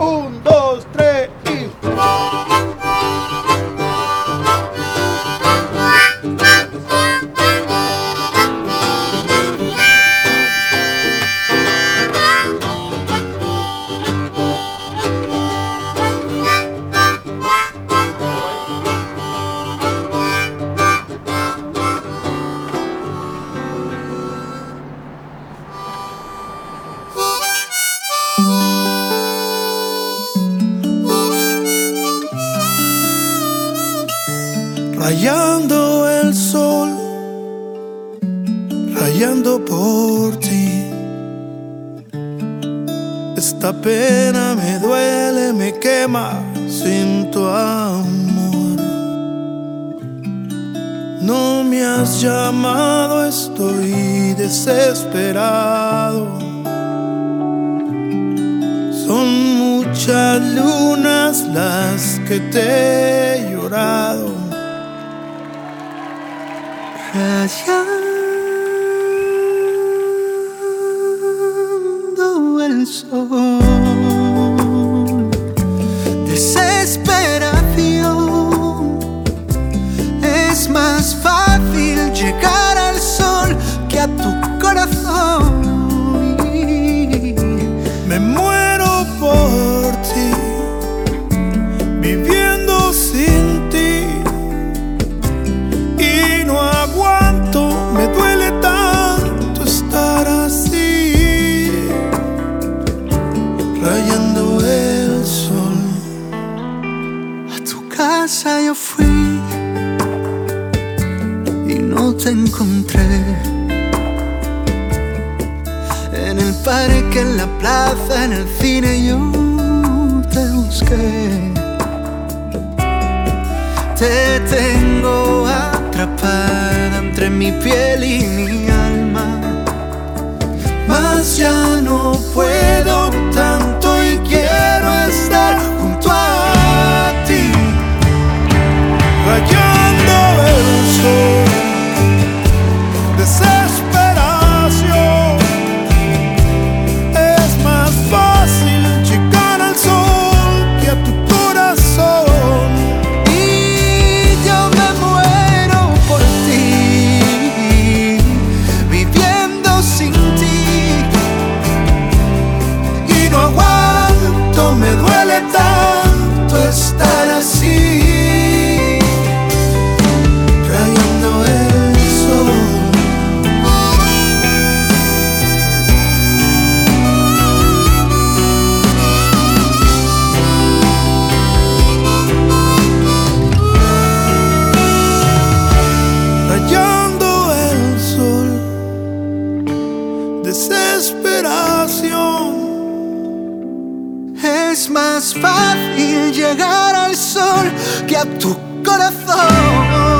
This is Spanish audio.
punto. Rayando el sol, rayando por ti. Esta pena me duele, me quema sin tu amor. No me has llamado, estoy desesperado. Son muchas lunas las que te he llorado. Rayando el sol, desesperación. Y no te encontré. En el parque, en la plaza, en el cine yo te busqué. Te tengo atrapada entre mi piel y mi alma. Mas ya no puedo más fácil llegar al sol que a tu corazón.